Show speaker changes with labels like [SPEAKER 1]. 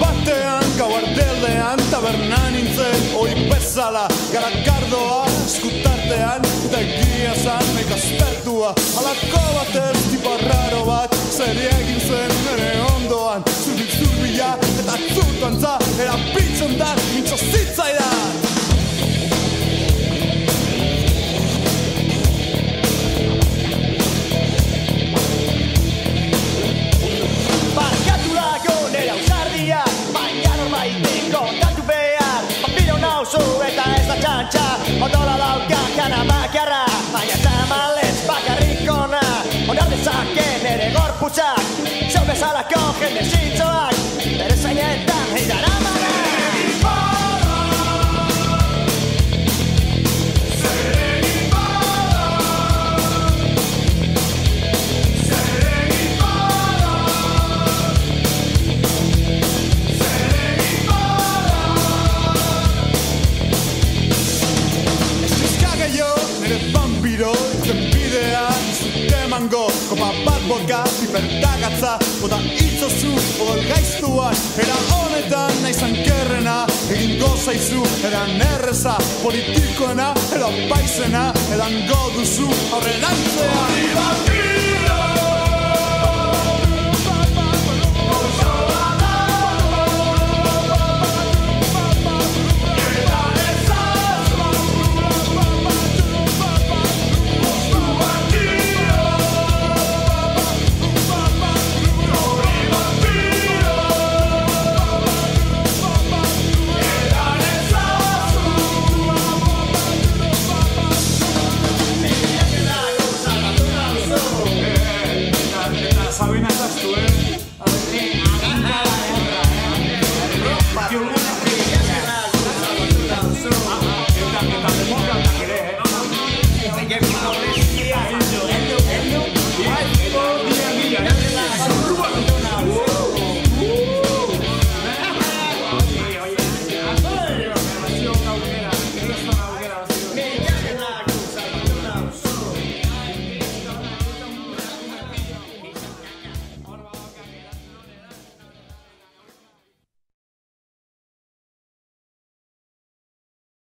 [SPEAKER 1] batean gau ardelean taberna nintzen oi bezala garakardoa eskutartean eta egia zan nek aspertua alako bat ez tiparraro bat zeri egin zen ere ondoan. Zurbila eta zutuan za era pitzondan nintzo zitzaidea
[SPEAKER 2] Norbaitik kontatu behar Papiro nauzu eta ez da txantxa Odola dauka kana bakarra Baina tamalez bakarrik ona Onar dezake nire gorputzak Zeu bezalako jende zintzoak Bere zainetan heidara
[SPEAKER 1] vampiro Itzen bidea, izute emango Kopa bat boka, pipertagatza Bota itzozu, odol gaiztuan Era honetan naizan kerrena Egin gozaizu, edan erreza Politikoena, edo paisena Edan goduzu, aurrerantzean Hori